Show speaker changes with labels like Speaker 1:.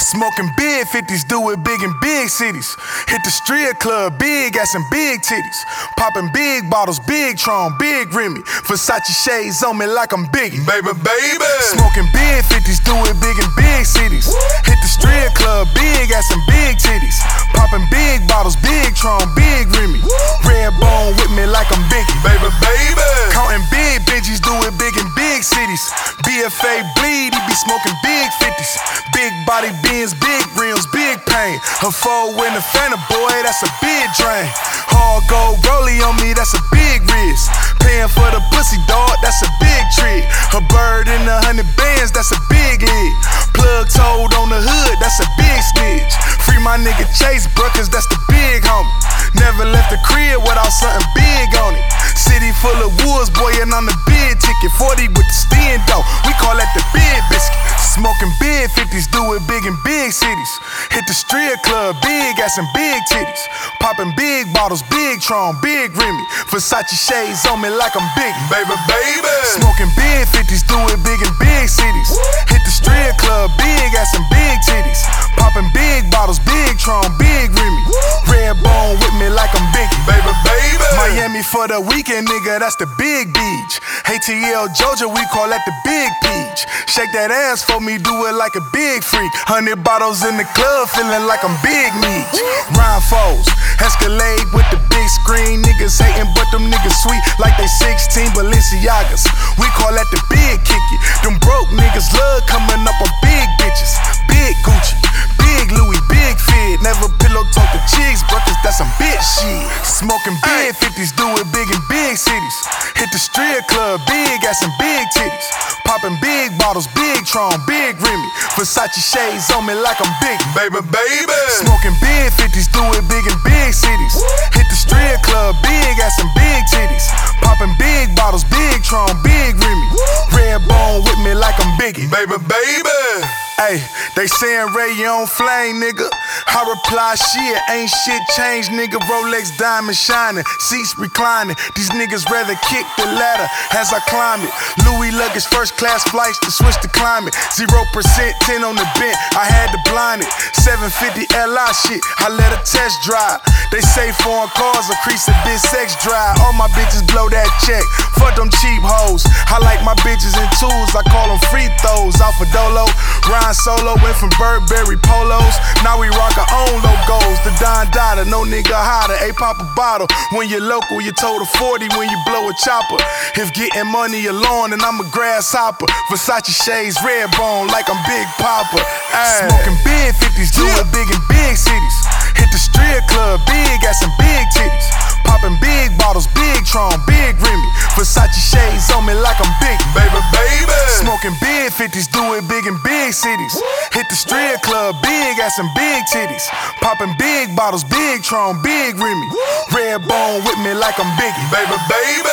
Speaker 1: Smoking big 50s, do it big in big cities. Hit the strip club, big ass and big titties. Popping big bottles, big Tron, big Remy. Versace shades on me like I'm Biggie.
Speaker 2: Baby, baby.
Speaker 1: Smoking big 50s, do it big in big cities. Hit the strip club, big ass and big titties. Popping big bottles, big Tron, big Remy. Red bone with me like I'm Biggie.
Speaker 2: Baby, baby.
Speaker 1: BFA bleed, he be smoking big 50s. Big body beans, big rims, big pain. Her foe in the Fanta, boy, that's a big drain. Hard gold rollie on me, that's a big risk. Paying for the pussy, dog, that's a big trick. A bird in the hundred bands, that's a big lead. Plug toed on the hood, that's a big snitch. Free my nigga Chase, cause that's the big homie. Never left the crib without something big on it. City full of woods, boy, and on the ticket. 40 with the stand though, we call that the big biscuit. Smoking big 50s, do it big in big cities. Hit the strip club, big ass and big titties. Popping big bottles, big Tron, big Remy. Versace shades on me like I'm big.
Speaker 2: Baby, baby.
Speaker 1: Smoking big 50s, do it big in big cities. Hit the strip club, big ass and big For the weekend, nigga, that's the big beach. ATL Georgia, we call that the big peach. Shake that ass for me, do it like a big freak. Hundred bottles in the club, feeling like I'm big meat. Rhyme foes, Escalade with the big screen. Niggas hating, but them niggas sweet like they 16 Balenciagas. We call that the big kicky. Them broke niggas love coming Never pillow talk to chicks, bro, cause that's some bitch shit. Smoking big 50s, do it big in big cities. Hit the strip club, big ass and big titties. Popping big bottles, big Tron, big Remy. Versace shades on me like I'm big.
Speaker 2: Baby, baby.
Speaker 1: Smoking big 50s, do it big in big cities. Hit the strip club, big ass and big titties. Popping big bottles, big Tron, big Remy. Red bone with me like I'm Biggie.
Speaker 2: Baby, baby.
Speaker 1: Hey, they saying Ray, you on flame, nigga. I reply, shit, ain't shit changed, nigga. Rolex diamond shining, seats reclining. These niggas rather kick the ladder as I climb it. Louis luggage, first class flights to switch the climate. Zero percent, 10 on the bent, I had to blind it. 750 Li shit, I let a test drive. They say foreign cars increase a bit sex drive. All my bitches blow that check, fuck them cheap hoes. I like my bitches in tools, I call free throws. Off a dolo, Ryan solo, went from Burberry polos. Now we rock our own logos. The Don Dada, no nigga hotter. A pop a bottle. When you're local, you told a 40 when you blow a chopper. If getting money alone, then I'm a grasshopper. Versace shades, red bone, like I'm Big Papa. Ay. Smoking big 50s, do it big in big cities. Hit the strip club, big got some big titties. Popping big bottles, big Tron, big Remy. Versace shades on me like I'm big.
Speaker 2: Baby, baby.
Speaker 1: Smoking big 50s, do it big in big cities. Hit the strip club, big ass and big titties. Popping big bottles, big Tron, big Remy. Red bone with me like I'm Biggie.
Speaker 2: Baby, baby.